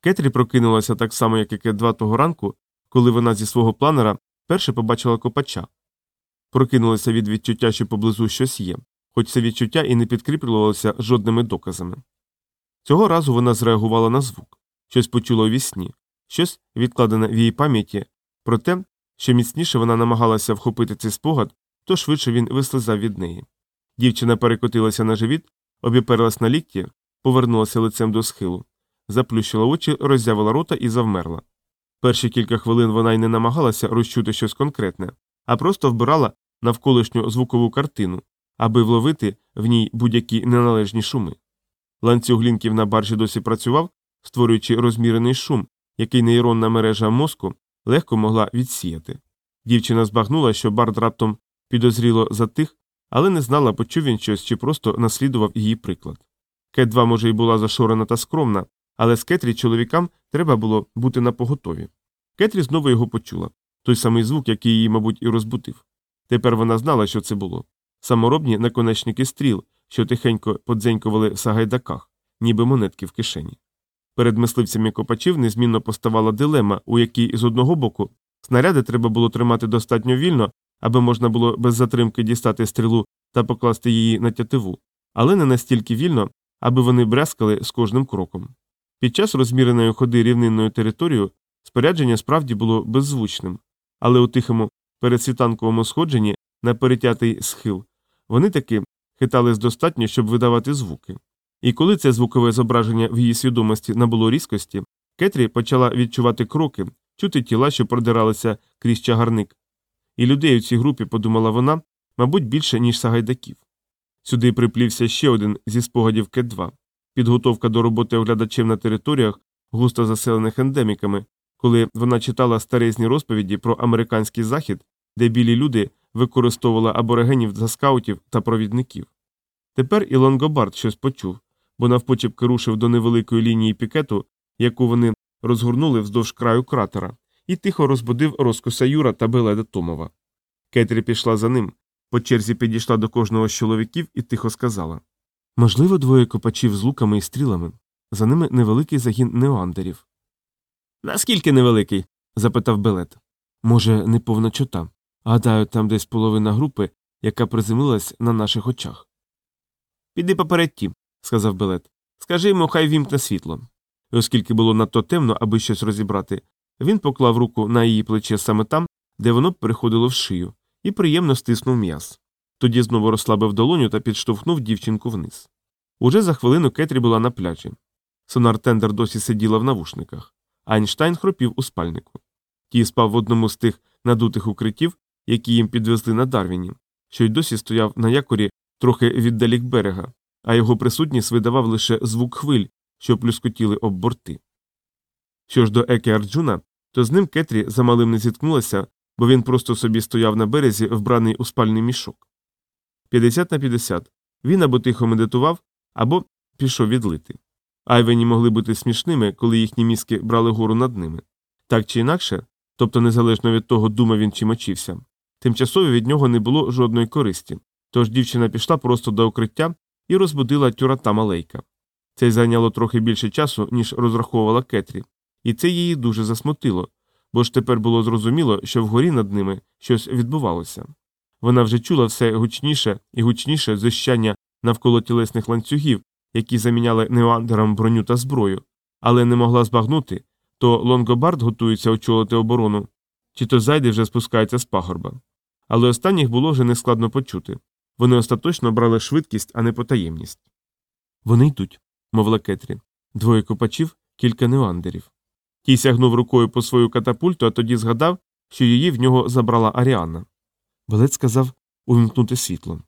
Кетрі прокинулася так само, як і Кет-2 того ранку, коли вона зі свого планера перше побачила копача. Прокинулася від відчуття, що поблизу щось є, хоч це відчуття і не підкріплювалося жодними доказами. Цього разу вона зреагувала на звук, щось почула у вісні, щось відкладене в її пам'яті, про те, що міцніше вона намагалася вхопити цей спогад, то швидше він вислизав від неї. Дівчина перекотилася на живіт, обіперлась на лікті, повернулася лицем до схилу, заплющила очі, роззявила рота і завмерла. Перші кілька хвилин вона й не намагалася розчути щось конкретне, а просто вбирала навколишню звукову картину, аби вловити в ній будь-які неналежні шуми. Ланцюг лінків на баржі досі працював, створюючи розмірений шум, який нейронна мережа мозку легко могла відсіяти. Дівчина збагнула, що бард раптом підозріло затих, але не знала, почув він щось чи просто наслідував її приклад. Кет 2 може й була зашорена та скромна, але з Кетрі чоловікам треба було бути напоготові. Кетрі знову його почула той самий звук, який її, мабуть, і розбутив. Тепер вона знала, що це було саморобні наконечники стріл, що тихенько подзенькували в сагайдаках, ніби монетки в кишені. Перед мисливцями копачів незмінно поставала дилема, у якій з одного боку снаряди треба було тримати достатньо вільно, аби можна було без затримки дістати стрілу та покласти її на тятиву, але не настільки вільно, аби вони брязкали з кожним кроком. Під час розміреної ходи рівнинною територією спорядження справді було беззвучним, але у тихому передсвітанковому сходженні на перетятий схил вони таки хитались достатньо, щоб видавати звуки. І коли це звукове зображення в її свідомості набуло різкості, Кетрі почала відчувати кроки, чути тіла, що продиралися крізь чагарник. І людей у цій групі, подумала вона, мабуть, більше, ніж сагайдаків. Сюди приплівся ще один зі спогадів Кет-2 підготовка до роботи оглядачів на територіях, густо заселених ендеміками, коли вона читала старезні розповіді про американський захід, де білі люди використовували аборигенів за скаутів та провідників. Тепер і Лонгобард щось почув, бо навпочепки рушив до невеликої лінії пікету, яку вони розгорнули вздовж краю кратера, і тихо розбудив розкоса Юра та Беледа Томова. Кетрі пішла за ним, по черзі підійшла до кожного з чоловіків і тихо сказала Можливо, двоє копачів з луками і стрілами, за ними невеликий загін неоандерів. Наскільки невеликий? запитав Белет. Може, не повна чота. Гадаю, там десь половина групи, яка приземлилась на наших очах. Піди поперед ті, сказав Белет. Скажи йому, хай вімкне світло. І оскільки було надто темно, аби щось розібрати, він поклав руку на її плече саме там, де воно переходило в шию, і приємно стиснув м'яз. Тоді знову розслабив долоню та підштовхнув дівчинку вниз. Уже за хвилину Кетрі була на пляжі. Сонар Тендер досі сиділа в навушниках. Айнштайн хропів у спальнику. Ті спав в одному з тих надутих укриттів, які їм підвезли на Дарвіні, що й досі стояв на якорі трохи віддалік берега, а його присутність видавав лише звук хвиль, що плюскотіли об борти. Що ж до Еке Арджуна, то з ним Кетрі замалим не зіткнулася, бо він просто собі стояв на березі, вбраний у спальний мішок. 50 на 50. Він або тихо медитував, або пішов відлити. Айвені могли бути смішними, коли їхні мізки брали гору над ними. Так чи інакше, тобто незалежно від того, думав він чи мочився, тимчасово від нього не було жодної користі, тож дівчина пішла просто до укриття і розбудила тюрата малейка. Це зайняло трохи більше часу, ніж розраховувала Кетрі, і це її дуже засмутило, бо ж тепер було зрозуміло, що вгорі над ними щось відбувалося. Вона вже чула все гучніше і гучніше зищання навколо тілесних ланцюгів, які заміняли неоандерам броню та зброю, але не могла збагнути то Лонгобард готується очолити оборону, чи то зайди вже спускається з пагорба. Але останніх було вже нескладно почути вони остаточно брали швидкість, а не потаємність. Вони йдуть, мовила Кетрі. Двоє копачів, кілька неоандерів. Тій сягнув рукою по свою катапульту, а тоді згадав, що її в нього забрала Аріана. Балет сказав увімкнути світло.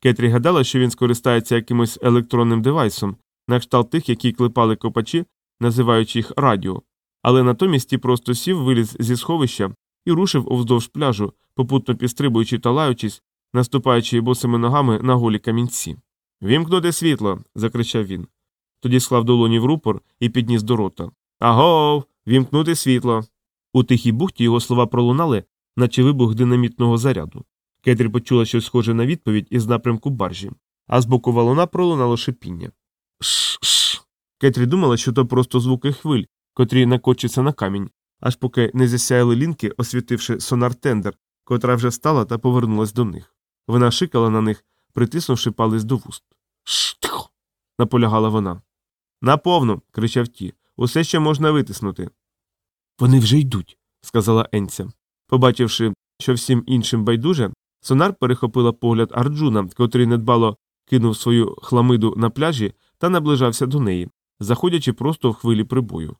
Кетрі гадала, що він скористається якимось електронним девайсом, на кшталт тих, які клепали копачі, називаючи їх радіо, але натомість ті просто сів, виліз зі сховища і рушив уздовж пляжу, попутно підстрибуючи та лаючись, наступаючи босими ногами на голі камінці. Вімкнути світло. закричав він. Тоді склав долоні в рупор і підніс до рота. Агов, вімкнути світло. У тихій бухті його слова пролунали, наче вибух динамітного заряду. Кетрі почула щось схоже на відповідь із напрямку баржі, а з боку валуна пролунало шипіння. Ш-ш. Кетрі думала, що то просто звуки хвиль, котрі накочаться на камінь, аж поки не засяяли лінки, освітивши сонар тендер, котра вже встала та повернулась до них. Вона шикала на них, притиснувши палець до вуст. Шш, тихо. наполягала вона. Наповну. кричав ті. Усе ще можна витиснути. Вони вже йдуть, сказала Енця. Побачивши, що всім іншим байдуже, сонар перехопила погляд Арджуна, котрий недбало кинув свою хламиду на пляжі та наближався до неї, заходячи просто в хвилі прибою.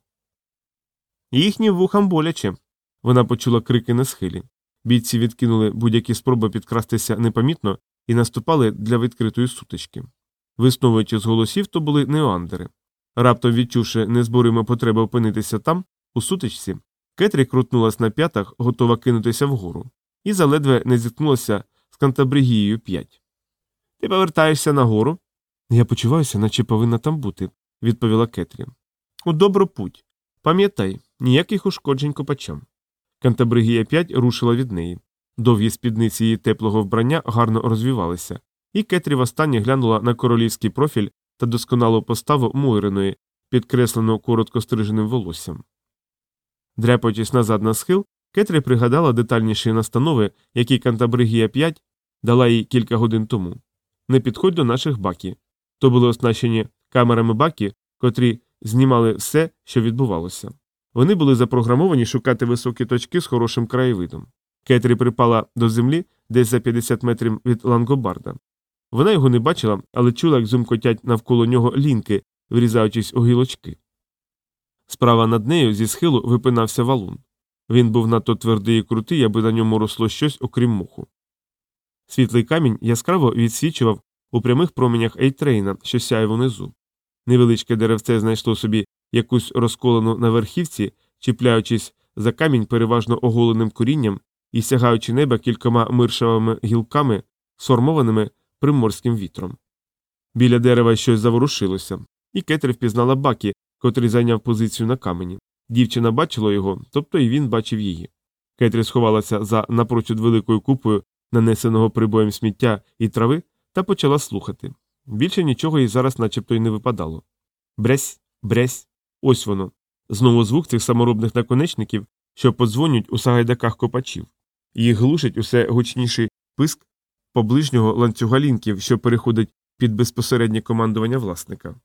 Їхнім вухам боляче. Вона почула крики на схилі. Бійці відкинули будь-які спроби підкрастися непомітно і наступали для відкритої сутички. Висновуючи з голосів, то були неоандери. Раптом відчувши незборимо потребу опинитися там, у сутичці, Кетрі крутнулась на п'ятах, готова кинутися вгору, і заледве не зіткнулася з Кантабригією 5. Ти повертаєшся нагору? Я почуваюся, наче повинна там бути, відповіла Кетрі. У добру путь. Пам'ятай, ніяких ушкоджень копачам. Кантабригія 5 рушила від неї. Довгі спідниці її теплого вбрання гарно розвівалися, і Кетрі востаннє глянула на королівський профіль та досконалу поставу Мойриної, підкреслену коротко стриженим волоссям. Дряпаючись назад на схил, Кетрі пригадала детальніші настанови, які Кантабригія 5 дала їй кілька годин тому. Не підходь до наших бакі. То були оснащені камерами бакі, котрі знімали все, що відбувалося. Вони були запрограмовані шукати високі точки з хорошим краєвидом. Кетрі припала до землі десь за 50 метрів від лангобарда. Вона його не бачила, але чула, як зумкотять навколо нього лінки, врізаючись у гілочки. Справа над нею зі схилу випинався валун. Він був надто твердий і крутий, аби на ньому росло щось, окрім муху. Світлий камінь яскраво відсвічував у прямих променях Ейтрейна, що сяяв унизу. Невеличке деревце знайшло собі якусь розколену на верхівці, чіпляючись за камінь переважно оголеним корінням і сягаючи неба кількома миршавими гілками, сформованими приморським вітром. Біля дерева щось заворушилося, і Кетрі впізнала бакі, котрий зайняв позицію на камені. Дівчина бачила його, тобто і він бачив її. Кетрі сховалася за напрочуд великою купою нанесеного прибоєм сміття і трави, та почала слухати. Більше нічого їй зараз начебто й не випадало. Бресь, бресь, ось воно. Знову звук цих саморобних наконечників, що подзвонюють у сагайдаках копачів. Їх глушить усе гучніший писк поближнього ланцюга лінків, що переходить під безпосереднє командування власника.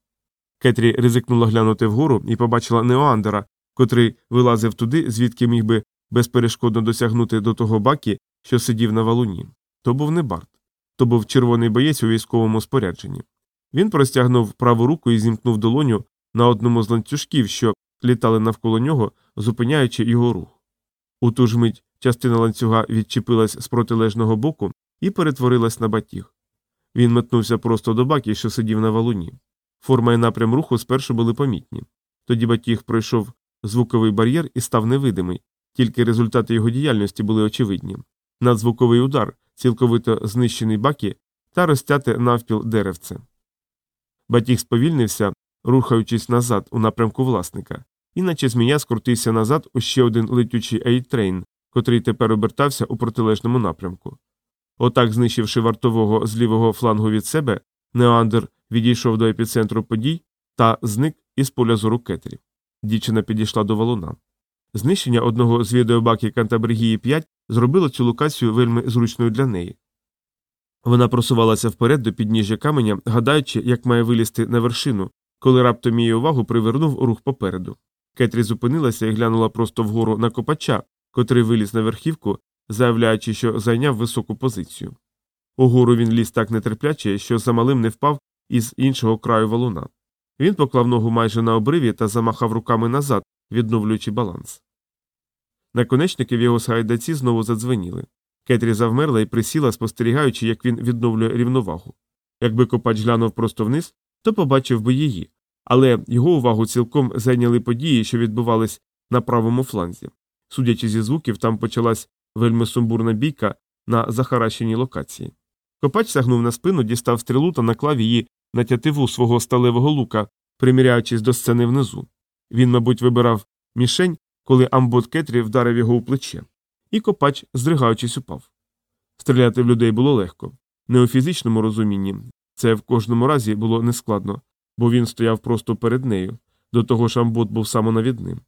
Кетрі ризикнула глянути вгору і побачила Неоандера, котрий вилазив туди, звідки міг би безперешкодно досягнути до того бакі, що сидів на валуні. То був не Барт, то був червоний боєць у військовому спорядженні. Він простягнув праву руку і зімкнув долоню на одному з ланцюжків, що літали навколо нього, зупиняючи його рух. У ту ж мить частина ланцюга відчепилась з протилежного боку і перетворилась на батіг. Він метнувся просто до бакі, що сидів на валуні. Форма і напрям руху спершу були помітні. Тоді батіг пройшов звуковий бар'єр і став невидимий, тільки результати його діяльності були очевидні. Надзвуковий удар, цілковито знищений бакі та розтяте навпіл деревце. Батіг сповільнився, рухаючись назад у напрямку власника, і, наче змія скрутився назад у ще один летючий ейтрейн, котрий тепер обертався у протилежному напрямку. Отак, знищивши вартового з лівого флангу від себе, Неандер відійшов до епіцентру подій та зник із поля зору Кетрі. Дівчина підійшла до валуна. Знищення одного з відеобаків Кантабригії 5 зробило цю локацію вельми зручною для неї. Вона просувалася вперед до підніжжя каменя, гадаючи, як має вилізти на вершину, коли раптом її увагу привернув рух попереду. Кетрі зупинилася і глянула просто вгору на копача, котрий виліз на верхівку, заявляючи, що зайняв високу позицію. Угору він ліз так нетерпляче, що замалим не впав із іншого краю валуна. Він поклав ногу майже на обриві та замахав руками назад, відновлюючи баланс. Наконечники в його сайдаці знову задзвеніли. Кетрі завмерла і присіла, спостерігаючи, як він відновлює рівновагу. Якби копач глянув просто вниз, то побачив би її, але його увагу цілком зайняли події, що відбувались на правому фланзі. Судячи зі звуків, там почалась вельми сумбурна бійка на захаращеній локації. Копач сягнув на спину, дістав стрілу та наклав її на тятиву свого сталевого лука, приміряючись до сцени внизу. Він, мабуть, вибирав мішень, коли амбот Кетрі вдарив його у плече, і копач, здригаючись, упав. Стріляти в людей було легко. Не у фізичному розумінні це в кожному разі було нескладно, бо він стояв просто перед нею, до того ж амбот був самонавідним.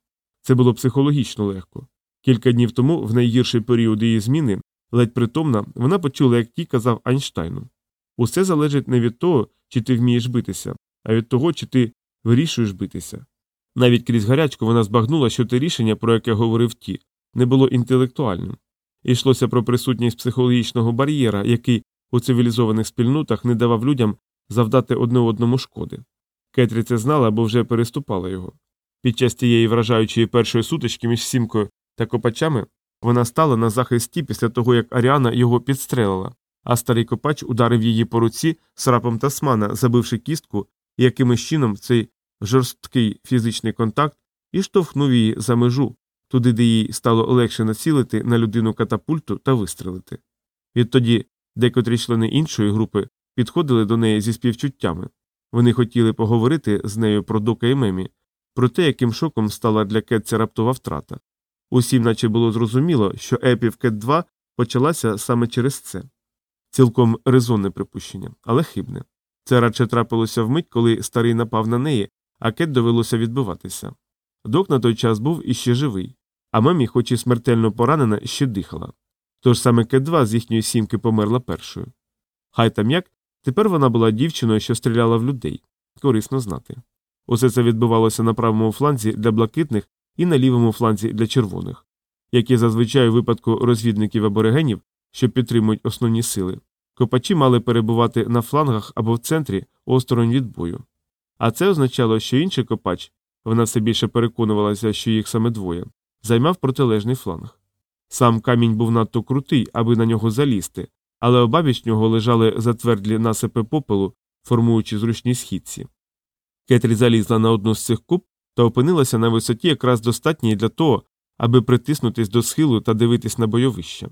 Це було психологічно легко. Кілька днів тому, в найгірший період її зміни, ледь притомна, вона почула, як ті казав Айнштайну. Усе залежить не від того, чи ти вмієш битися, а від того, чи ти вирішуєш битися. Навіть крізь гарячку вона збагнула, що те рішення, про яке говорив ті, не було інтелектуальним. Йшлося про присутність психологічного бар'єра, який у цивілізованих спільнотах не давав людям завдати одне одному шкоди. Кетрі це знала, бо вже переступала його. Під час тієї вражаючої першої сутички між сімкою та копачами вона стала на захисті після того, як Аріана його підстрелила, а старий копач ударив її по руці срапом тасмана, забивши кістку, і якимось чином цей жорсткий фізичний контакт і штовхнув її за межу, туди, де їй стало легше націлити на людину катапульту та вистрелити. Відтоді декотрі члени іншої групи підходили до неї зі співчуттями. Вони хотіли поговорити з нею про Дока і Мемі, про те, яким шоком стала для Кет ця раптова втрата. Усім, наче було зрозуміло, що епів Кет 2 почалася саме через це. Цілком резонне припущення, але хибне. Це радше трапилося вмить, коли старий напав на неї, а Кет довелося відбиватися. Док на той час був іще живий, а мамі, хоч і смертельно поранена, ще дихала. Тож саме Кет 2 з їхньої сімки померла першою. Хай там як, тепер вона була дівчиною, що стріляла в людей. Корисно знати. Усе це відбувалося на правому фланзі для блакитних і на лівому фланзі для червоних, які зазвичай у випадку розвідників аборигенів, що підтримують основні сили. Копачі мали перебувати на флангах або в центрі осторонь від бою. А це означало, що інший копач, вона все більше переконувалася, що їх саме двоє, займав протилежний фланг. Сам камінь був надто крутий, аби на нього залізти, але обабіч нього лежали затвердлі насипи попелу, формуючи зручні східці. Кетрі залізла на одну з цих куб та опинилася на висоті якраз достатній для того, аби притиснутись до схилу та дивитись на бойовище.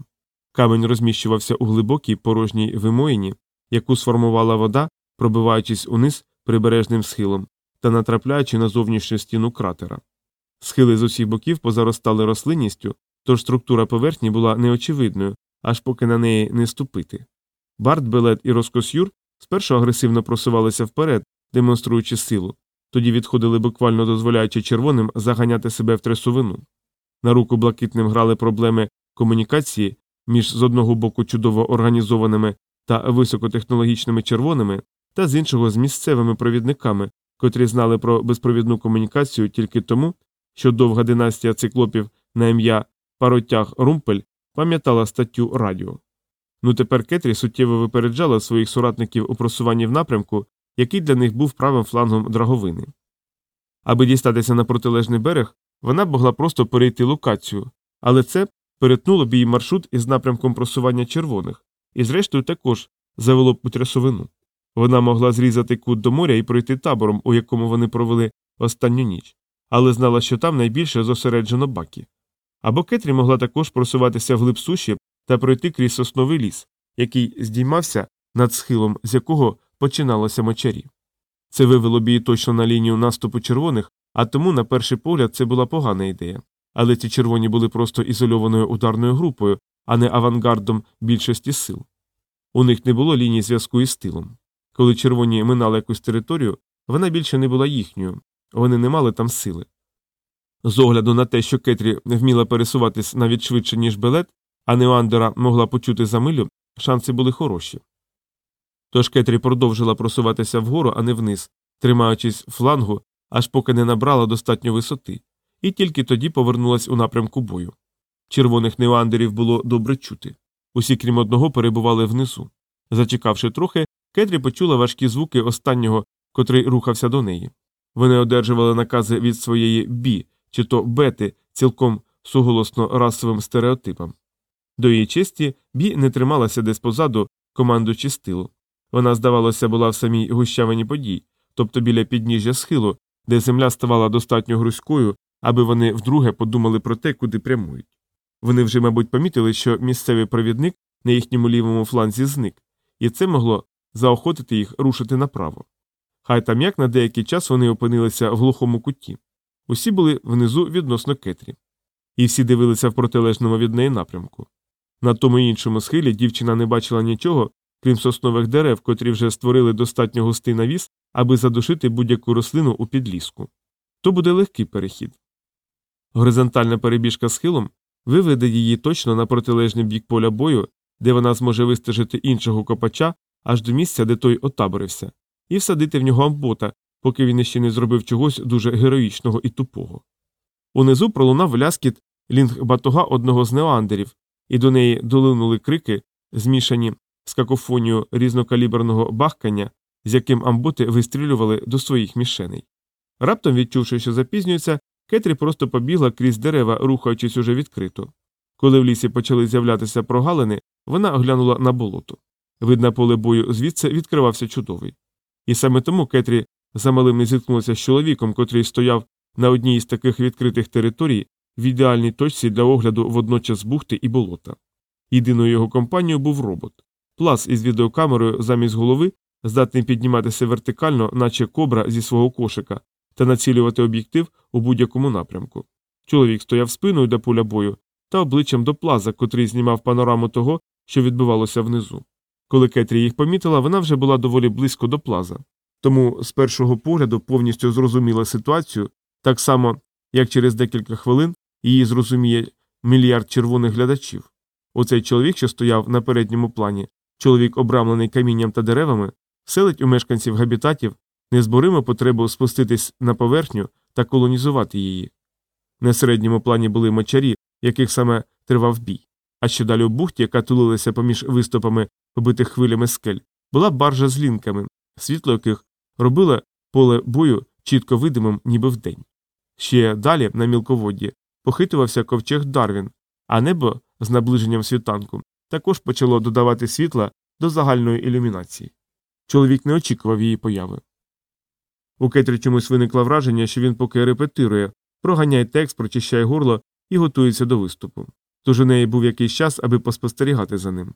Камінь розміщувався у глибокій порожній вимоїні, яку сформувала вода, пробиваючись униз прибережним схилом та натрапляючи на зовнішню стіну кратера. Схили з усіх боків позаростали рослинністю, тож структура поверхні була неочевидною, аж поки на неї не ступити. Барт, Белет і Роскосюр спершу агресивно просувалися вперед, демонструючи силу, тоді відходили буквально дозволяючи червоним заганяти себе в трясовину. На руку блакитним грали проблеми комунікації між з одного боку чудово організованими та високотехнологічними червоними, та з іншого з місцевими провідниками, котрі знали про безпровідну комунікацію тільки тому, що довга династія циклопів на ім'я Паротяг Румпель пам'ятала статтю радіо. Ну тепер Кетрі суттєво випереджала своїх соратників у просуванні в напрямку, який для них був правим флангом драговини. Аби дістатися на протилежний берег, вона могла просто перейти локацію, але це перетнуло б її маршрут із напрямком просування червоних, і, зрештою, також завело б у трясовину. Вона могла зрізати кут до моря і пройти табором, у якому вони провели останню ніч, але знала, що там найбільше зосереджено баки. Або Кетрі могла також просуватися вглиб суші та пройти крізь сосновий ліс, який здіймався над схилом, з якого починалося мочарі. Це вивело б її точно на лінію наступу червоних, а тому, на перший погляд, це була погана ідея. Але ці червоні були просто ізольованою ударною групою, а не авангардом більшості сил. У них не було лінії зв'язку із тилом. Коли червоні минали якусь територію, вона більше не була їхньою, вони не мали там сили. З огляду на те, що Кетрі вміла пересуватись навіть швидше, ніж белет, а Неандера могла почути за милю, шанси були хороші. Тож Кетрі продовжила просуватися вгору, а не вниз, тримаючись флангу, аж поки не набрала достатньо висоти, і тільки тоді повернулась у напрямку бою. Червоних неандерів було добре чути. Усі, крім одного, перебували внизу. Зачекавши трохи, Кетрі почула важкі звуки останнього, котрий рухався до неї. Вони одержували накази від своєї бі чи то бети цілком суголосно расовим стереотипам. До її честі бі не трималася десь позаду, командуючи стилу. Вона, здавалося, була в самій гущавині подій, тобто біля підніжжя схилу, де земля ставала достатньо грузькою, аби вони вдруге подумали про те, куди прямують. Вони вже, мабуть, помітили, що місцевий провідник на їхньому лівому фланзі зник, і це могло заохотити їх рушити направо. Хай там як на деякий час вони опинилися в глухому куті. Усі були внизу відносно кетрі, і всі дивилися в протилежному від неї напрямку. На тому іншому схилі дівчина не бачила нічого, крім соснових дерев, котрі вже створили достатньо густий навіс, аби задушити будь-яку рослину у підліску. то буде легкий перехід. Горизонтальна перебіжка схилом виведе її точно на протилежний бік поля бою, де вона зможе вистежити іншого копача аж до місця, де той отаборився, і всадити в нього амбота, поки він іще не зробив чогось дуже героїчного і тупого. Унизу пролунав ляскіт лінг батога одного з неандерів, і до неї долинули крики, змішані з какофонією різнокаліберного бахкання, з яким амботи вистрілювали до своїх мішеней. Раптом, відчувши, що запізнюється, Кетрі просто побігла крізь дерева, рухаючись уже відкрито. Коли в лісі почали з'являтися прогалини, вона оглянула на болото. Видно, поле бою звідси відкривався чудовий. І саме тому Кетрі замалим не зіткнулася з чоловіком, котрий стояв на одній із таких відкритих територій в ідеальній точці для огляду водночас бухти і болота. Єдиною його компанією був робот. Плас із відеокамерою замість голови, здатний підніматися вертикально, наче кобра зі свого кошика, та націлювати об'єктив у будь-якому напрямку. Чоловік стояв спиною до поля бою та обличчям до плаза, котрий знімав панораму того, що відбувалося внизу. Коли Кетрі їх помітила, вона вже була доволі близько до плаза. Тому з першого погляду повністю зрозуміла ситуацію, так само, як через декілька хвилин її зрозуміє мільярд червоних глядачів. Оцей чоловік, що стояв на передньому плані, чоловік, обрамлений камінням та деревами, селить у мешканців габітатів незборимо потребу спуститись на поверхню та колонізувати її. На середньому плані були мочарі, яких саме тривав бій. А ще далі у бухті, яка тулилася поміж виступами, побитих хвилями скель, була баржа з лінками, світло яких робило поле бою чітко видимим, ніби вдень. Ще далі, на мілководді, похитувався ковчег Дарвін, а небо з наближенням світанку також почало додавати світла до загальної ілюмінації. Чоловік не очікував її появи. У Кетрі чомусь виникло враження, що він поки репетирує, проганяє текст, прочищає горло і готується до виступу. Тож у неї був якийсь час, аби поспостерігати за ним.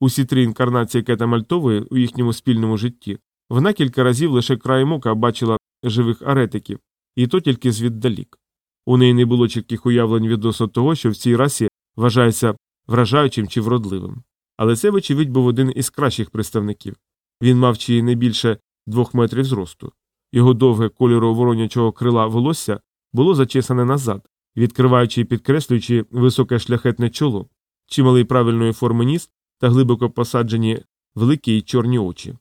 Усі три інкарнації Кета Мальтової у їхньому спільному житті вона кілька разів лише краєм ока бачила живих аретиків, і то тільки звіддалік. У неї не було чітких уявлень відносно того, що в цій расі вважається вражаючим чи вродливим. Але це, вочевидь, був один із кращих представників. Він мав чи не більше двох метрів зросту. Його довге кольору воронячого крила волосся було зачесане назад, відкриваючи і підкреслюючи високе шляхетне чоло, чималий правильної форми ніс та глибоко посаджені великі й чорні очі.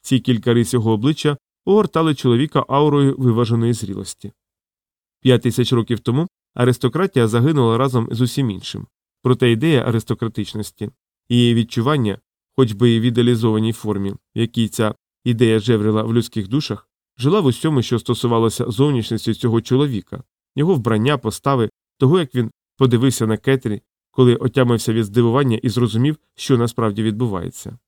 Ці кілька рис його обличчя огортали чоловіка аурою виваженої зрілості. П'ять тисяч років тому аристократія загинула разом з усім іншим. Проте ідея аристократичності, її відчування, хоч би і в ідеалізованій формі, в якій ця ідея жеврила в людських душах, жила в усьому, що стосувалося зовнішності цього чоловіка, його вбрання, постави, того, як він подивився на Кетрі, коли отямився від здивування і зрозумів, що насправді відбувається.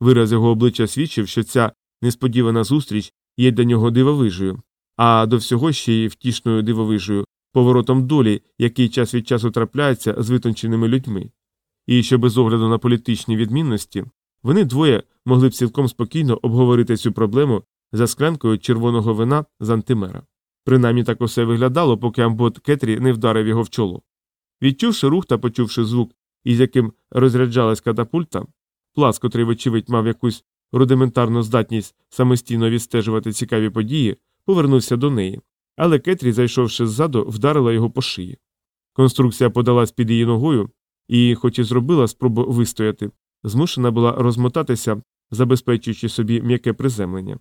Вираз його обличчя свідчив, що ця несподівана зустріч є для нього дивовижею, а до всього ще й втішною дивовижею, поворотом долі, який час від часу трапляється з витонченими людьми. І що без огляду на політичні відмінності вони двоє могли б цілком спокійно обговорити цю проблему за склянкою червоного вина з антимера. Принаймні так усе виглядало, поки амбот Кетрі не вдарив його в чоло. Відчувши рух та почувши звук, із яким розряджалась катапульта, плац, котрий, вочевидь, мав якусь рудиментарну здатність самостійно відстежувати цікаві події, повернувся до неї, але Кетрі, зайшовши ззаду, вдарила його по шиї. Конструкція подалась під її ногою і, хоч і зробила спробу вистояти, змушена була розмотатися, забезпечуючи собі м'яке приземлення.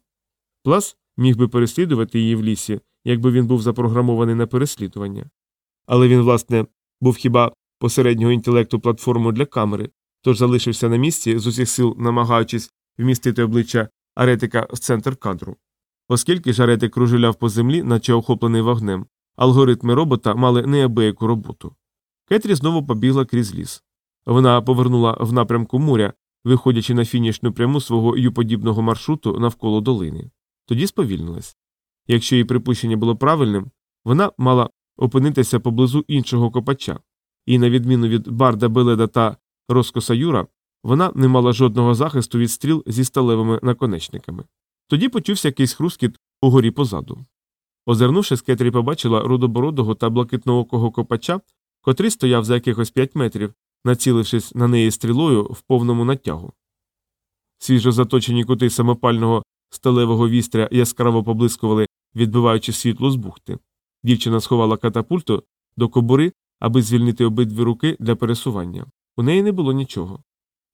Плас міг би переслідувати її в лісі, якби він був запрограмований на переслідування. Але він, власне, був хіба посереднього інтелекту платформою для камери, тож залишився на місці з усіх сил, намагаючись вмістити обличчя аретика в центр кадру. Оскільки ж аретик кружеляв по землі, наче охоплений вогнем, алгоритми робота мали неабияку роботу. Кетрі знову побігла крізь ліс. Вона повернула в напрямку моря, виходячи на фінішну пряму свого ю-подібного маршруту навколо долини. Тоді сповільнилась. Якщо її припущення було правильним, вона мала опинитися поблизу іншого копача, і, на відміну від Барда Беледа та Роскоса Юра, вона не мала жодного захисту від стріл зі сталевими наконечниками. Тоді почувся якийсь хрускіт угорі позаду. Озирнувшись, Кетрі побачила рудобородого та блакитноокого копача, котрий стояв за якихось п'ять метрів, націлившись на неї стрілою в повному натягу. Свіжо заточені кути самопального сталевого вістря яскраво поблискували відбиваючи світло з бухти. Дівчина сховала катапульту до кобури, аби звільнити обидві руки для пересування. У неї не було нічого.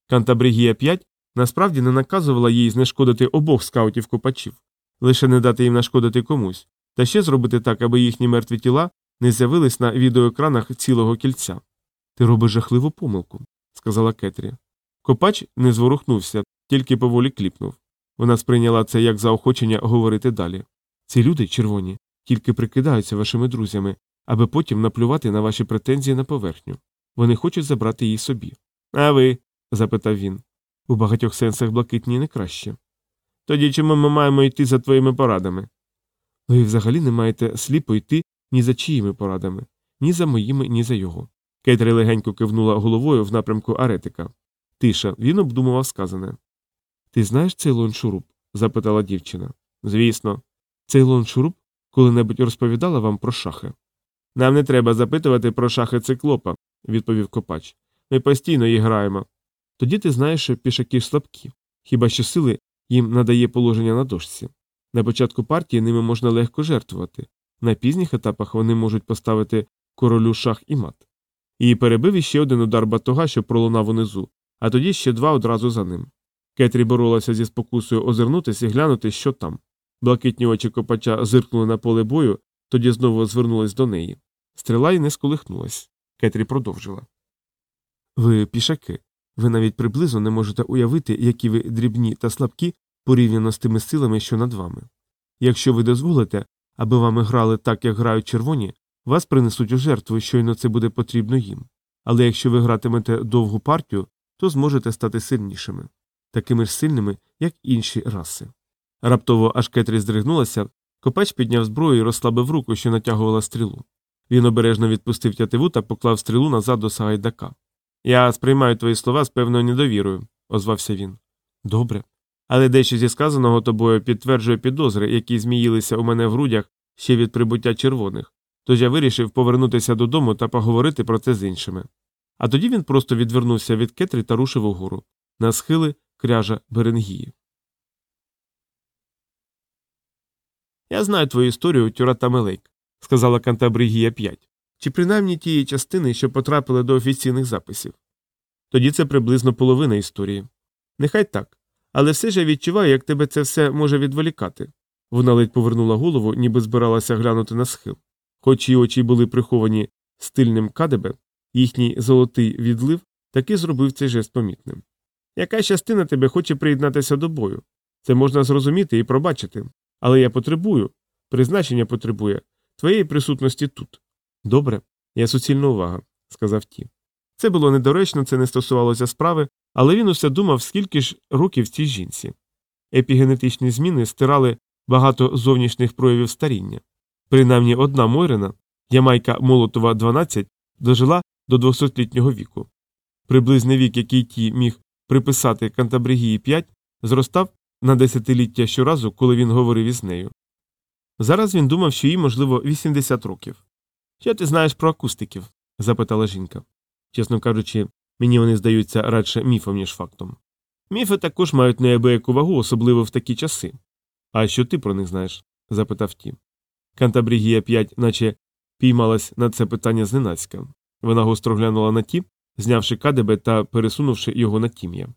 Кантабригія 5 насправді не наказувала їй знешкодити обох скаутів копачів, лише не дати їм нашкодити комусь, та ще зробити так, аби їхні мертві тіла не з'явились на відеоекранах цілого кільця. Ти робиш жахливу помилку, сказала Кетрі. Копач не зворухнувся, тільки поволі кліпнув. Вона сприйняла це як заохочення говорити далі. Ці люди, червоні, тільки прикидаються вашими друзями, аби потім наплювати на ваші претензії на поверхню. Вони хочуть забрати її собі. А ви? запитав він. У багатьох сенсах блакитні не краще. Тоді чому ми маємо йти за твоїми порадами? Ви взагалі не маєте сліпо йти ні за чиїми порадами, ні за моїми, ні за його. Кетрі легенько кивнула головою в напрямку Аретика. Тиша, він обдумував сказане. Ти знаєш цей лоншуруп? запитала дівчина. Звісно. Цей лоншуруп коли-небудь розповідала вам про шахи? Нам не треба запитувати про шахи циклопа, відповів копач. Ми постійно їх граємо. Тоді ти знаєш, що пішаки слабкі, хіба що сили їм надає положення на дошці. На початку партії ними можна легко жертвувати, на пізніх етапах вони можуть поставити королю шах і мат. Її перебив іще один удар батога, що пролунав унизу, а тоді ще два одразу за ним. Кетрі боролася зі спокусою озирнутися і глянути, що там. Блакитні очі копача зиркнули на поле бою, тоді знову звернулись до неї. Стріла й не сколихнулась. Кетрі продовжила. Ви пішаки. Ви навіть приблизно не можете уявити, які ви дрібні та слабкі порівняно з тими силами, що над вами. Якщо ви дозволите, аби вами грали так, як грають червоні, вас принесуть у жертву, щойно це буде потрібно їм. Але якщо ви гратимете довгу партію, то зможете стати сильнішими, такими ж сильними, як інші раси. Раптово аж Кетрі здригнулася, копач підняв зброю і розслабив руку, що натягувала стрілу. Він обережно відпустив тятиву та поклав стрілу назад до Сагайдака. Я сприймаю твої слова з певною недовірою, озвався він. Добре. Але дещо зі сказаного тобою підтверджує підозри, які зміїлися у мене в грудях ще від прибуття червоних, тож я вирішив повернутися додому та поговорити про це з іншими. А тоді він просто відвернувся від кетрі та рушив угору на схили кряжа Беренгії. Я знаю твою історію Тюрата Мелейк, сказала Кантабригія 5, чи принаймні тієї частини, що потрапили до офіційних записів. Тоді це приблизно половина історії. Нехай так. Але все ж я відчуваю, як тебе це все може відволікати. Вона ледь повернула голову, ніби збиралася глянути на схил. Хоч її очі були приховані стильним кадебе, їхній золотий відлив таки зробив цей жест помітним. Яка частина тебе хоче приєднатися до бою? Це можна зрозуміти і пробачити. Але я потребую, призначення потребує твоєї присутності тут. Добре, я суцільна увага, сказав ті. Це було недоречно, це не стосувалося справи, але він усе думав, скільки ж років цій жінці. Епігенетичні зміни стирали багато зовнішніх проявів старіння. Принаймні одна Мойрина, Ямайка Молотова 12, дожила до 200-літнього віку. Приблизний вік, який ті міг приписати Кантабригії 5, зростав на десятиліття щоразу, коли він говорив із нею. Зараз він думав, що їй, можливо, 80 років. Що ти знаєш про акустиків? запитала жінка. Чесно кажучи, мені вони здаються радше міфом, ніж фактом. Міфи також мають неабияку вагу, особливо в такі часи. А що ти про них знаєш? запитав ті. Кантабрігія 5 наче піймалась на це питання зненацька. Вона гостро глянула на ті, знявши кадебе та пересунувши його на тім'я.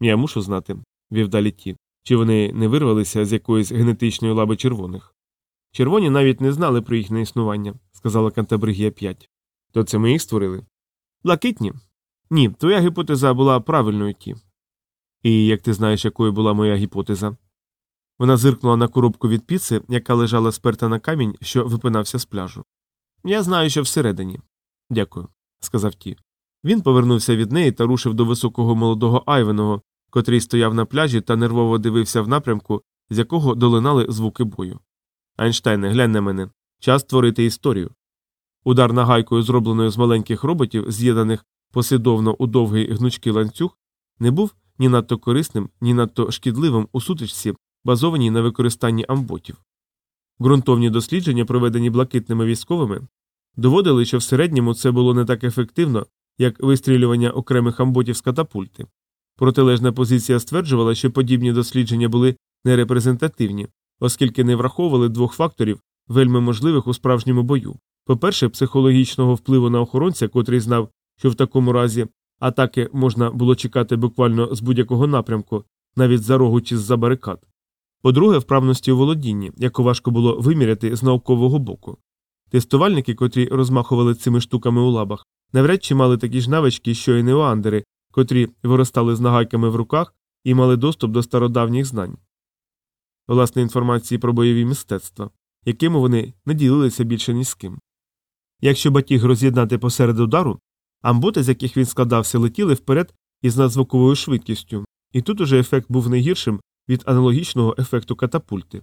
Я мушу знати, вів далі ті, чи вони не вирвалися з якоїсь генетичної лаби червоних. Червоні навіть не знали про їхнє існування, сказала Кантабригія 5. То це ми їх створили. Блакитні? Ні, твоя гіпотеза була правильною ті. І як ти знаєш, якою була моя гіпотеза? Вона зиркнула на коробку від піци, яка лежала сперта на камінь, що випинався з пляжу. Я знаю, що всередині. Дякую, сказав ті. Він повернувся від неї та рушив до високого молодого Айвеного, котрий стояв на пляжі та нервово дивився в напрямку, з якого долинали звуки бою. Айнштейне, глянь на мене. Час створити історію. Удар нагайкою, зробленою з маленьких роботів, з'єднаних послідовно у довгий гнучкий ланцюг, не був ні надто корисним, ні надто шкідливим у сутичці, базованій на використанні амботів. Ґрунтовні дослідження, проведені блакитними військовими, доводили, що в середньому це було не так ефективно, як вистрілювання окремих амботів з катапульти. Протилежна позиція стверджувала, що подібні дослідження були нерепрезентативні, оскільки не враховували двох факторів, вельми можливих у справжньому бою. По-перше, психологічного впливу на охоронця, котрий знав, що в такому разі атаки можна було чекати буквально з будь-якого напрямку, навіть за рогу чи з-за барикад. По-друге, вправності у володінні, яку важко було виміряти з наукового боку. Тестувальники, котрі розмахували цими штуками у лабах, навряд чи мали такі ж навички, що й неоандери, котрі виростали з нагайками в руках і мали доступ до стародавніх знань. Власне інформації про бойові мистецтва, якими вони не ділилися більше ні з ким. Якщо батіг роз'єднати посеред удару, амботи, з яких він складався, летіли вперед із надзвуковою швидкістю, і тут уже ефект був не гіршим від аналогічного ефекту катапульти.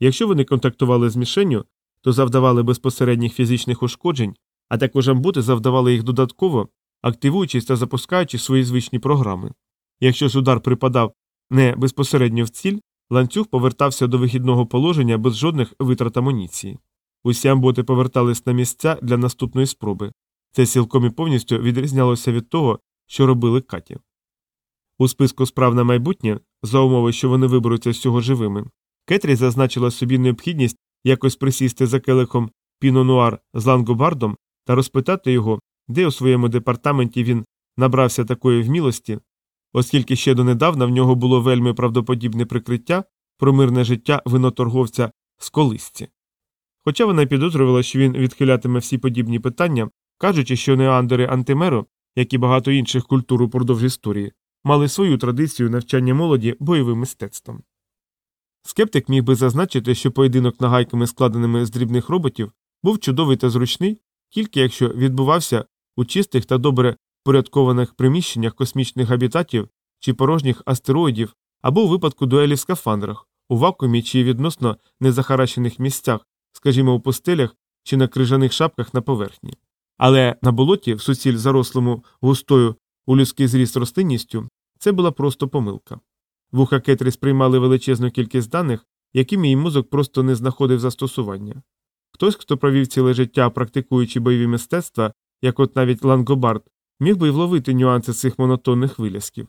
Якщо вони контактували з мішенню, то завдавали безпосередніх фізичних ушкоджень, а також амботи завдавали їх додатково, активуючись та запускаючи свої звичні програми. Якщо ж удар припадав не безпосередньо в ціль, ланцюг повертався до вихідного положення без жодних витрат амуніції. Усі амботи повертались на місця для наступної спроби. Це цілком і повністю відрізнялося від того, що робили Каті. У списку справ на майбутнє, за умови, що вони виберуться з цього живими, Кетрі зазначила собі необхідність якось присісти за келихом піно-нуар з лангобардом та розпитати його, де у своєму департаменті він набрався такої вмілості, оскільки ще донедавна в нього було вельми правдоподібне прикриття про мирне життя виноторговця з колисці. Хоча вона підозрювала, що він відхилятиме всі подібні питання, кажучи, що неандери антимеру, як і багато інших культур упродовж історії, мали свою традицію навчання молоді бойовим мистецтвом. Скептик міг би зазначити, що поєдинок нагайками, складеними з дрібних роботів, був чудовий та зручний, тільки якщо відбувався у чистих та добре порядкованих приміщеннях космічних габітатів чи порожніх астероїдів або у випадку дуелі в скафандрах, у вакуумі чи відносно незахаращених місцях, скажімо, у пустелях чи на крижаних шапках на поверхні. Але на болоті, в суціль зарослому густою у людський зріст рослинністю, це була просто помилка. Вуха Кетрі сприймали величезну кількість даних, яким її мозок просто не знаходив застосування. Хтось, хто провів ціле життя, практикуючи бойові мистецтва, як от навіть Лангобард, міг би й вловити нюанси цих монотонних вилясків.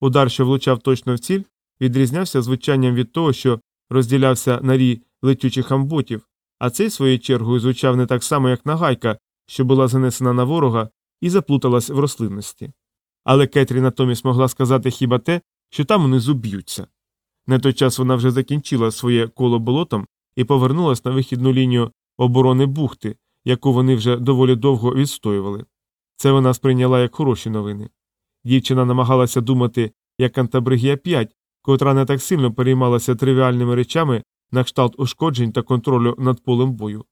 Удар, що влучав точно в ціль, відрізнявся звучанням від того, що розділявся на рій летючих амботів, а цей своєю чергою звучав не так само, як нагайка, що була занесена на ворога і заплуталась в рослинності. Але Кетрі натомість могла сказати хіба те, що там унизу б'ються. На той час вона вже закінчила своє коло болотом і повернулась на вихідну лінію оборони бухти, яку вони вже доволі довго відстоювали. Це вона сприйняла як хороші новини. Дівчина намагалася думати, як Антабригія 5, котра не так сильно переймалася тривіальними речами на кшталт ушкоджень та контролю над полем бою.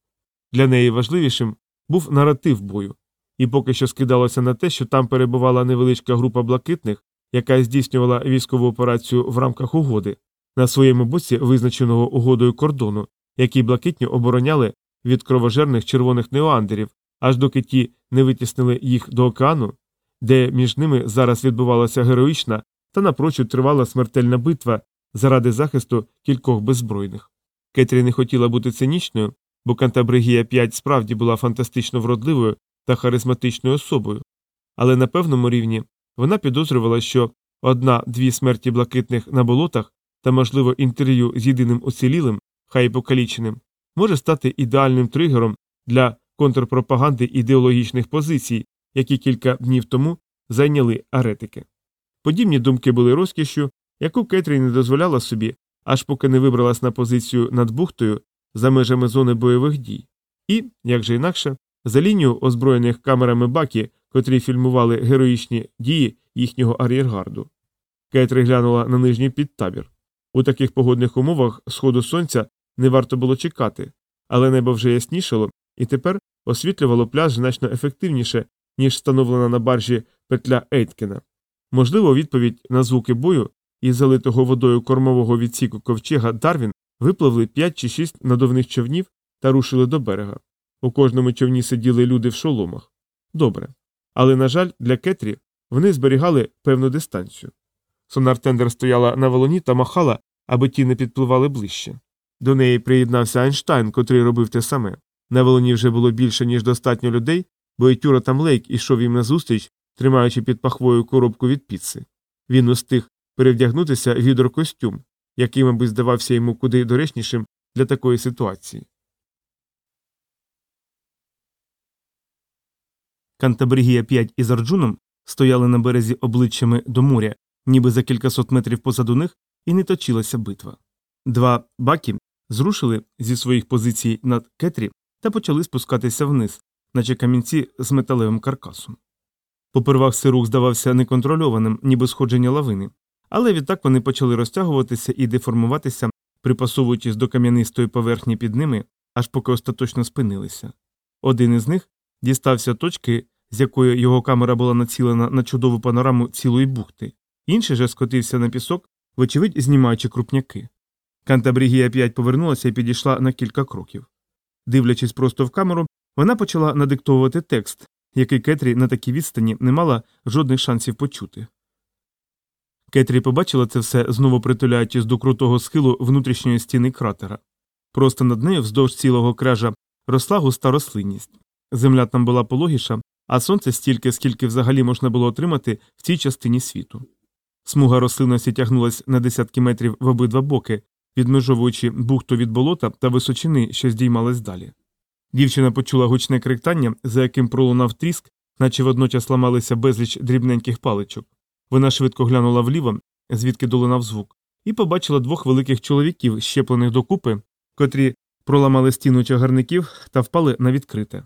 Для неї важливішим був наратив бою, і поки що скидалося на те, що там перебувала невеличка група блакитних, яка здійснювала військову операцію в рамках угоди, на своєму боці визначеного угодою кордону, який блакитні обороняли від кровожерних червоних неоандерів, аж доки ті не витіснили їх до океану, де між ними зараз відбувалася героїчна та напрочуд тривала смертельна битва заради захисту кількох беззбройних. Кетрі не хотіла бути цинічною, бо Кантабригія 5 справді була фантастично вродливою та харизматичною особою, але на певному рівні вона підозрювала, що одна-дві смерті блакитних на болотах та, можливо, інтерв'ю з єдиним уцілілим, хай і покаліченим, може стати ідеальним тригером для контрпропаганди ідеологічних позицій, які кілька днів тому зайняли аретики. Подібні думки були розкішю, яку Кетрі не дозволяла собі, аж поки не вибралась на позицію над бухтою за межами зони бойових дій, і, як же інакше, за лінію озброєних камерами баки, котрі фільмували героїчні дії їхнього ар'єргарду. Кетрі глянула на нижній підтабір. У таких погодних умовах сходу сонця не варто було чекати, але небо вже яснішало і тепер освітлювало пляж значно ефективніше, ніж встановлена на баржі петля Ейткена. Можливо, відповідь на звуки бою із залитого водою кормового відсіку ковчега Дарвін випливли 5 чи 6 надувних човнів та рушили до берега. У кожному човні сиділи люди в шоломах. Добре. Але, на жаль, для Кетрі вони зберігали певну дистанцію. Сонартендер стояла на валуні та махала, аби ті не підпливали ближче. До неї приєднався Айнштайн, котрий робив те саме. На волоні вже було більше, ніж достатньо людей, бо і Тюра там Лейк ішов їм назустріч, тримаючи під пахвою коробку від піци. Він устиг перевдягнутися в гідрокостюм, який, мабуть, здавався йому куди доречнішим для такої ситуації. Кантабригія 5 із Арджуном стояли на березі обличчями до моря, ніби за кількасот метрів позаду них, і не точилася битва. Два баки зрушили зі своїх позицій над кетрі та почали спускатися вниз, наче камінці з металевим каркасом. Попервах цей рух здавався неконтрольованим, ніби сходження лавини, але відтак вони почали розтягуватися і деформуватися, припасовуючись до кам'янистої поверхні під ними, аж поки остаточно спинилися. Один із них дістався точки, з якої його камера була націлена на чудову панораму цілої бухти, інший же скотився на пісок, вочевидь, знімаючи крупняки. Кантабрігія 5 повернулася і підійшла на кілька кроків. Дивлячись просто в камеру, вона почала надиктовувати текст, який Кетрі на такій відстані не мала жодних шансів почути. Кетрі побачила це все, знову притуляючись до крутого схилу внутрішньої стіни кратера. Просто над нею вздовж цілого кряжа росла густа рослинність. Земля там була пологіша, а сонце стільки, скільки взагалі можна було отримати в цій частині світу. Смуга рослинності тягнулась на десятки метрів в обидва боки, відмежовуючи бухту від болота та височини, що здіймалась далі. Дівчина почула гучне криктання, за яким пролунав тріск, наче водночас ламалися безліч дрібненьких паличок. Вона швидко глянула вліво, звідки долинав звук, і побачила двох великих чоловіків, щеплених докупи, котрі проламали стіну чагарників та впали на відкрите.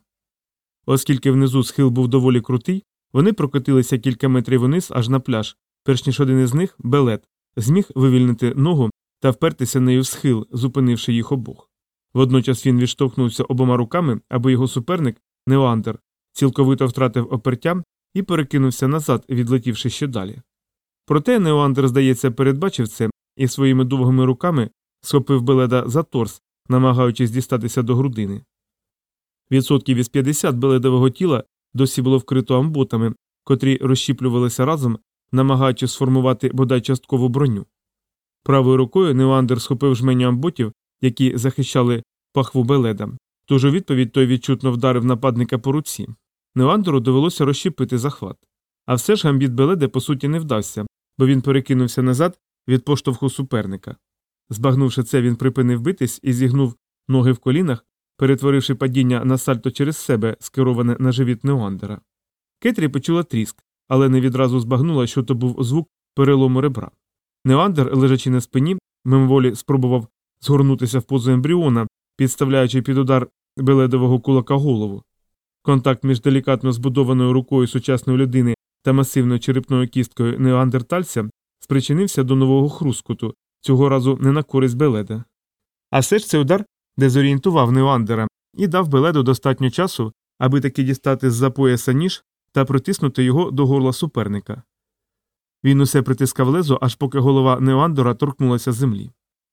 Оскільки внизу схил був доволі крутий, вони прокотилися кілька метрів вниз аж на пляж, перш ніж один із них, белет, зміг вивільнити ногу та впертися нею в схил, зупинивши їх обох. Водночас він відштовхнувся обома руками, аби його суперник, Неоандер, цілковито втратив опертя і перекинувся назад, відлетівши ще далі. Проте Неоандер, здається, передбачив це і своїми довгими руками схопив Беледа за торс, намагаючись дістатися до грудини. Відсотків із 50 беледового тіла досі було вкрито амботами, котрі розщіплювалися разом, намагаючись сформувати бодай часткову броню. Правою рукою Неоандер схопив жменю амботів, які захищали пахву Беледа, тож у відповідь той відчутно вдарив нападника по руці. Неоандеру довелося розщепити захват. А все ж гамбіт Беледа по суті не вдався, бо він перекинувся назад від поштовху суперника. Збагнувши це, він припинив битись і зігнув ноги в колінах, перетворивши падіння на сальто через себе, скероване на живіт Неоандера. Кетрі почула тріск, але не відразу збагнула, що то був звук перелому ребра. Неоандер, лежачи на спині, мимоволі спробував згорнутися в позу ембріона, підставляючи під удар беледового кулака голову. Контакт між делікатно збудованою рукою сучасної людини та масивною черепною кісткою неандертальця спричинився до нового хрускоту, цього разу не на користь Беледа. А все ж цей удар дезорієнтував Неоандера і дав Беледу достатньо часу, аби таки дістати з за пояса ніж та протиснути його до горла суперника. Він усе притискав лезо, аж поки голова Неоандора торкнулася землі.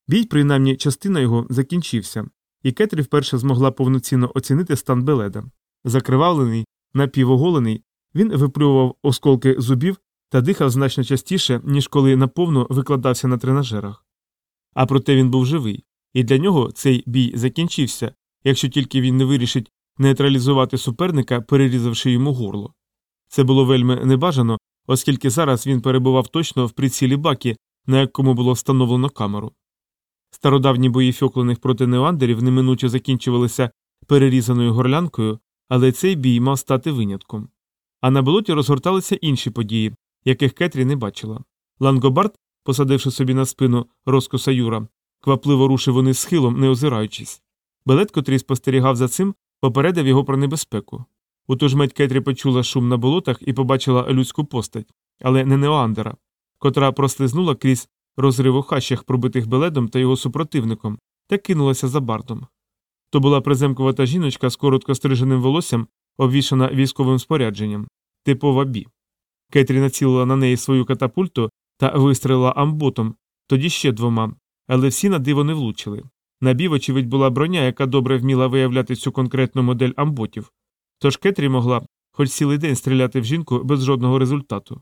Бій, принаймні частина його, закінчився, і Кетрі вперше змогла повноцінно оцінити стан Беледа. Закривавлений, напівоголений, він виплював осколки зубів та дихав значно частіше, ніж коли наповно викладався на тренажерах. А проте він був живий, і для нього цей бій закінчився, якщо тільки він не вирішить нейтралізувати суперника, перерізавши йому горло. Це було вельми небажано, оскільки зараз він перебував точно в прицілі бакі, на якому було встановлено камеру. Стародавні бої фьоклених проти неандерів неминуче закінчувалися перерізаною горлянкою, але цей бій мав стати винятком. А на болоті розгорталися інші події, яких Кетрі не бачила. Лангобард, посадивши собі на спину розкоса Юра, квапливо рушив униз схилом, не озираючись. Белет, котрий спостерігав за цим, попередив його про небезпеку. У ту ж мить Кетрі почула шум на болотах і побачила людську постать, але не Неоандера, котра прослизнула крізь розрив у хащах, пробитих беледом та його супротивником, та кинулася за бардом. То була приземкувата жіночка з коротко стриженим волоссям, обвішана військовим спорядженням, типова бі. Кетрі націлила на неї свою катапульту та вистрелила амботом, тоді ще двома, але всі на диво не влучили. На бі, вочевидь, була броня, яка добре вміла виявляти цю конкретну модель амботів. Тож Кетрі могла хоч цілий день стріляти в жінку без жодного результату.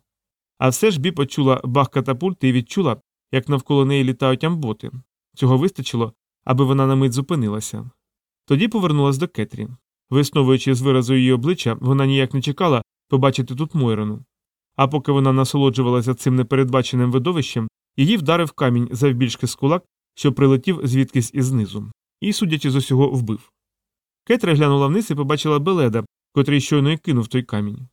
А все ж бі почула бах катапульти і відчула, як навколо неї літають амботи. Цього вистачило, аби вона на мить зупинилася. Тоді повернулась до Кетрі. Висновуючи з виразу її обличчя, вона ніяк не чекала побачити тут Мойрону. А поки вона насолоджувалася цим непередбаченим видовищем, Її вдарив камінь завбільшки з кулак, що прилетів звідкись ізнизу, і, судячи з усього, вбив. Кетра глянула вниз і побачила Беледа, котрий щойно й кинув той камінь.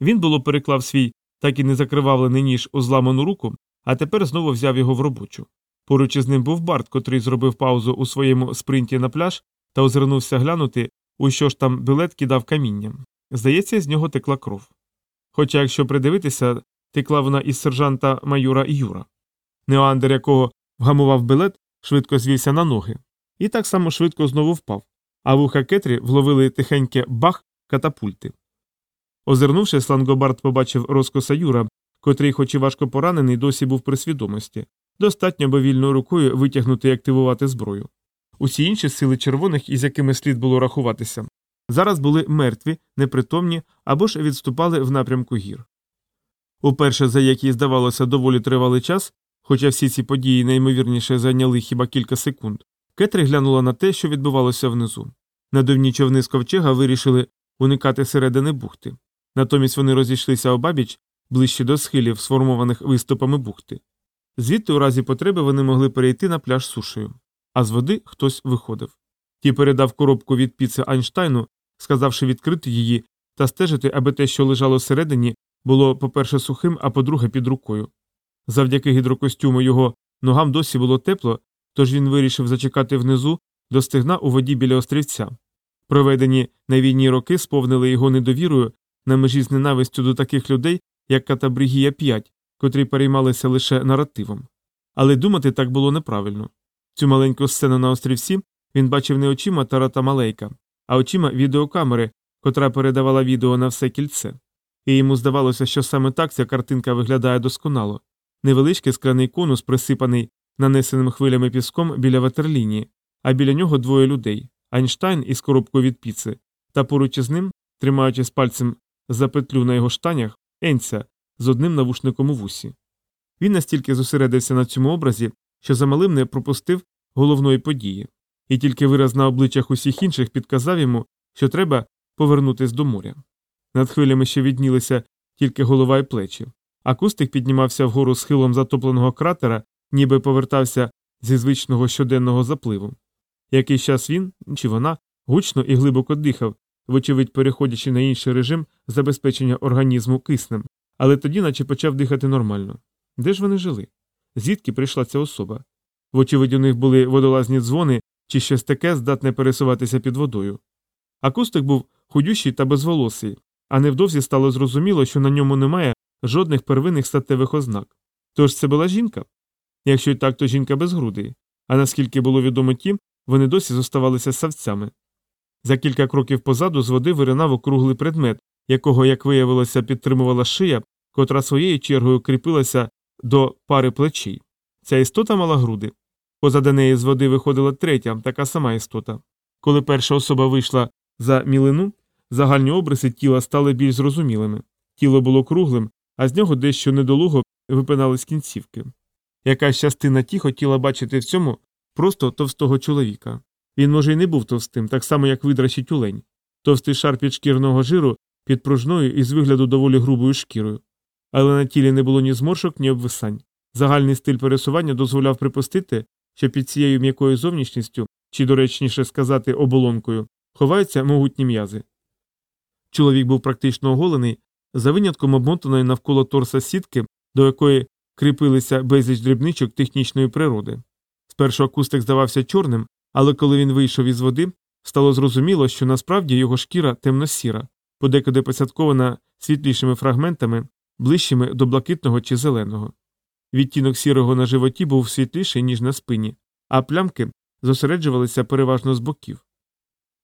Він було переклав свій так і не закривавлений ніж у зламану руку, а тепер знову взяв його в робочу. Поруч із ним був Барт, котрий зробив паузу у своєму спринті на пляж та озирнувся глянути, у що ж там білет кидав камінням. Здається, з нього текла кров. Хоча, якщо придивитися, текла вона із сержанта майора Юра. Неоандер, якого вгамував білет, швидко звівся на ноги, і так само швидко знову впав, а вуха Кетрі вловили тихеньке бах катапульти. Озирнувшись, Лангобард побачив розкоса Юра, котрий, хоч і важко поранений, досі був при свідомості, достатньо би вільною рукою витягнути і активувати зброю. Усі інші сили червоних, із якими слід було рахуватися, зараз були мертві, непритомні або ж відступали в напрямку гір. Уперше, за який здавалося доволі тривалий час, хоча всі ці події найімовірніше зайняли хіба кілька секунд, Кетрі глянула на те, що відбувалося внизу. Надувні човни з ковчега вирішили уникати середини бухти. Натомість вони розійшлися обабіч ближче до схилів, сформованих виступами бухти. Звідти, у разі потреби, вони могли перейти на пляж сушею, а з води хтось виходив. Ті передав коробку від піци Айнштайну, сказавши відкрити її та стежити, аби те, що лежало всередині, було, по-перше, сухим, а по-друге, під рукою. Завдяки гідрокостюму його ногам досі було тепло, тож він вирішив зачекати внизу до стегна у воді біля острівця. Проведені на війні роки сповнили його недовірою на межі з ненавистю до таких людей, як Катабригія 5, котрі переймалися лише наративом. Але думати так було неправильно. Цю маленьку сцену на острівці він бачив не очима Тарата Малейка, а очима відеокамери, котра передавала відео на все кільце. І йому здавалося, що саме так ця картинка виглядає досконало невеличкий скляний конус, присипаний нанесеним хвилями піском біля ватерлінії, а біля нього двоє людей Айнштайн із коробкою від піци, та поруч із ним, тримаючись пальцем за петлю на його штанях, Енця з одним навушником у вусі. Він настільки зосередився на цьому образі, що замалим не пропустив головної події, і тільки вираз на обличчях усіх інших підказав йому, що треба повернутись до моря. Над хвилями ще віднілися тільки голова і плечі, а кустик піднімався вгору схилом затопленого кратера, ніби повертався зі звичного щоденного запливу. Якийсь час він чи вона гучно і глибоко дихав, вочевидь переходячи на інший режим забезпечення організму киснем, але тоді, наче почав дихати нормально. Де ж вони жили? Звідки прийшла ця особа? Вочевидь, у них були водолазні дзвони чи щось таке здатне пересуватися під водою. А кустик був худющий та безволосий, а невдовзі стало зрозуміло, що на ньому немає жодних первинних статевих ознак. Тож це була жінка? Якщо й так, то жінка без грудей, а наскільки було відомо тім, вони досі зоставалися савцями. За кілька кроків позаду з води виринав округлий предмет, якого, як виявилося, підтримувала шия, котра своєю чергою кріпилася до пари плечей. Ця істота мала груди. Позади неї з води виходила третя, така сама істота. Коли перша особа вийшла за мілину, загальні обриси тіла стали більш зрозумілими. Тіло було круглим, а з нього дещо недолуго випинались кінцівки. Якась частина ті хотіла бачити в цьому просто товстого чоловіка. Він, може, й не був товстим, так само, як видрачий тюлень, товстий шар підшкірного жиру під пружною і з вигляду доволі грубою шкірою. Але на тілі не було ні зморшок, ні обвисань. Загальний стиль пересування дозволяв припустити, що під цією м'якою зовнішністю, чи доречніше сказати, оболонкою, ховаються могутні м'язи. Чоловік був практично оголений, за винятком обмотаної навколо торса сітки, до якої кріпилися безліч дрібничок технічної природи. Спершу акустик здавався чорним, але коли він вийшов із води, стало зрозуміло, що насправді його шкіра темно-сіра, подекуди посадкована світлішими фрагментами, ближчими до блакитного чи зеленого. Відтінок сірого на животі був світліший, ніж на спині, а плямки зосереджувалися переважно з боків.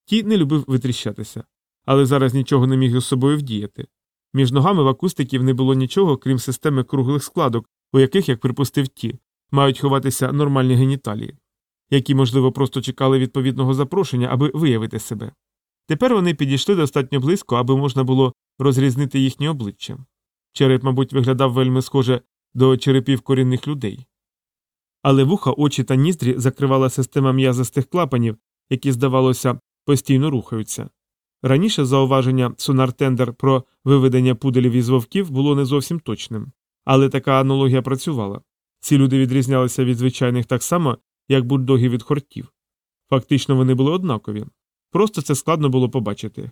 Ті не любив витріщатися, але зараз нічого не міг із собою вдіяти. Між ногами в акустиків не було нічого, крім системи круглих складок, у яких, як припустив ті, мають ховатися нормальні геніталії, які, можливо, просто чекали відповідного запрошення, аби виявити себе. Тепер вони підійшли достатньо близько, аби можна було розрізнити їхні обличчя. Череп, мабуть, виглядав вельми схоже до черепів корінних людей. Але вуха, очі та ніздрі закривала система м'язистих клапанів, які, здавалося, постійно рухаються. Раніше зауваження Сонартендер про виведення пуделів із вовків було не зовсім точним, але така аналогія працювала. Ці люди відрізнялися від звичайних так само, як бульдоги від хортів. Фактично вони були однакові. Просто це складно було побачити.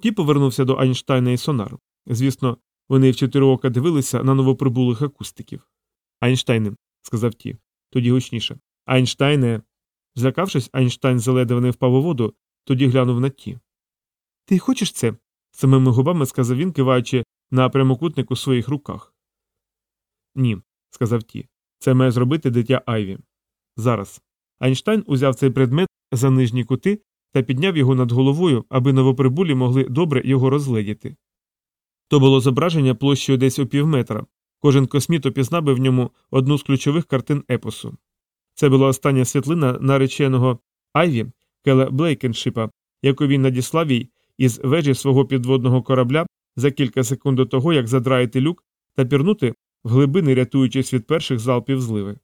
Ті повернувся до Айнштайна і Сонару. Звісно, вони в чотироока дивилися на новоприбулих акустиків. Айнштайне, сказав ті, тоді гучніше. Айнштайне. Злякавшись, Айнштайн заледве не впав у воду, тоді глянув на ті. Ти хочеш це? самими губами сказав він, киваючи на прямокутник у своїх руках. Ні, сказав ті. Це має зробити дитя Айві. Зараз. Айнштайн узяв цей предмет за нижні кути та підняв його над головою, аби новоприбулі могли добре його розгледіти. То було зображення площею десь у півметра. Кожен косміт опізнав би в ньому одну з ключових картин епосу. Це була остання світлина нареченого Айві Келе Блейкеншипа, яку він надіслав їй із вежі свого підводного корабля за кілька секунд до того, як задраїти люк та пірнути в глибини, рятуючись від перших залпів зливи.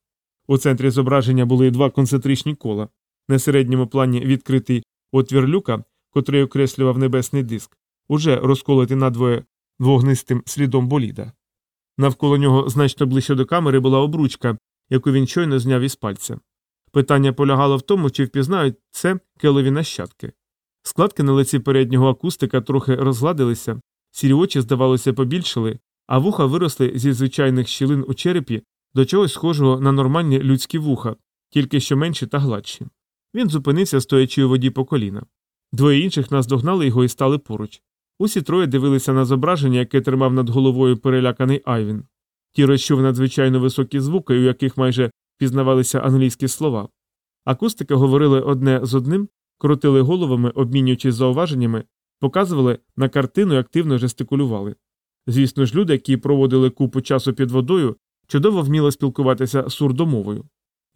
У центрі зображення були два концентричні кола, на середньому плані відкритий отвір люка, котрий окреслював небесний диск, уже розколотий надвоє вогнистим слідом боліда. Навколо нього значно ближче до камери була обручка, яку він щойно зняв із пальця. Питання полягало в тому, чи впізнають це келові нащадки. Складки на лиці переднього акустика трохи розгладилися, сірі очі, здавалося, побільшили, а вуха виросли зі звичайних щілин у черепі до чогось схожого на нормальні людські вуха, тільки що менші та гладші. Він зупинився, стоячи у воді по коліна. Двоє інших наздогнали його і стали поруч. Усі троє дивилися на зображення, яке тримав над головою переляканий Айвін. Ті розчув надзвичайно високі звуки, у яких майже пізнавалися англійські слова. Акустики говорили одне з одним, крутили головами, обмінюючись зауваженнями, показували на картину і активно жестикулювали. Звісно ж, люди, які проводили купу часу під водою, чудово вміли спілкуватися сурдомовою.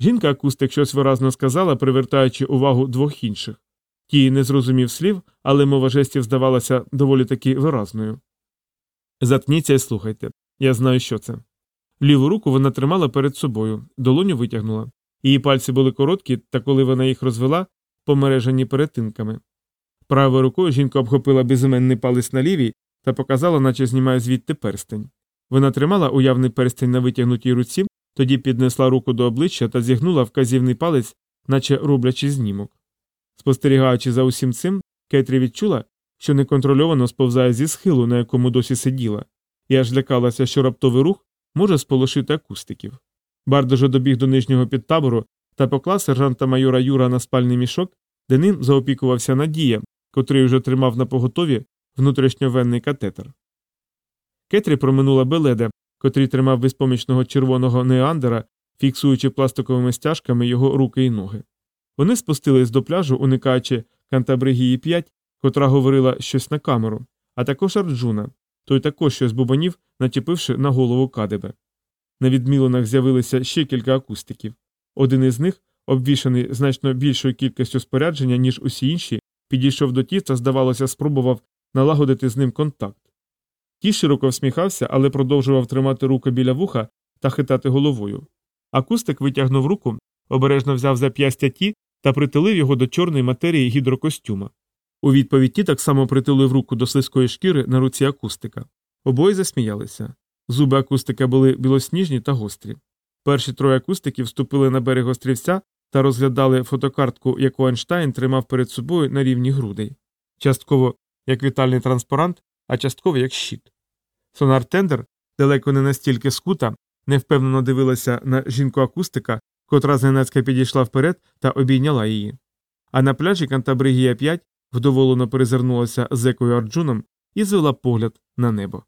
Жінка акустик щось виразно сказала, привертаючи увагу двох інших. Ті не зрозумів слів, але мова жестів здавалася доволі таки виразною. Заткніться і слухайте. Я знаю, що це. Ліву руку вона тримала перед собою, долоню витягнула. Її пальці були короткі, та коли вона їх розвела, помережені перетинками. Правою рукою жінка обхопила безіменний палець на лівій та показала, наче знімає звідти перстень. Вона тримала уявний перстень на витягнутій руці, тоді піднесла руку до обличчя та зігнула вказівний палець, наче роблячи знімок. Спостерігаючи за усім цим, Кетрі відчула, що неконтрольовано сповзає зі схилу, на якому досі сиділа, і аж лякалася, що раптовий рух може сполошити акустиків. Бардожо добіг до нижнього підтабору та поклав сержанта майора Юра на спальний мішок, де ним заопікувався Надія, котрий вже тримав на поготові внутрішньовенний катетер. Кетрі проминула Беледа, котрий тримав безпомічного червоного неандера, фіксуючи пластиковими стяжками його руки і ноги. Вони спустились до пляжу, уникаючи Кантабригії 5, котра говорила щось на камеру, а також Арджуна, той також щось бубонів, начепивши на голову кадебе. На відмілинах з'явилися ще кілька акустиків. Один із них, обвішаний значно більшою кількістю спорядження, ніж усі інші, підійшов до ті та, здавалося, спробував налагодити з ним контакт. Ті широко всміхався, але продовжував тримати руку біля вуха та хитати головою. Акустик витягнув руку, обережно взяв зап'ястя ті та притулив його до чорної матерії гідрокостюма. У відповідь ті так само притулив руку до слизької шкіри на руці акустика. Обоє засміялися. Зуби акустика були білосніжні та гострі. Перші троє акустиків вступили на берег острівця та розглядали фотокартку, яку Айнштайн тримав перед собою на рівні грудей. Частково як вітальний транспарант, а частково як щит. Сонар Тендер, далеко не настільки скута, невпевнено дивилася на жінку акустика, котра зненацька підійшла вперед та обійняла її. А на пляжі Кантабригія 5 вдоволено перезирнулася зекою Арджуном і звела погляд на небо.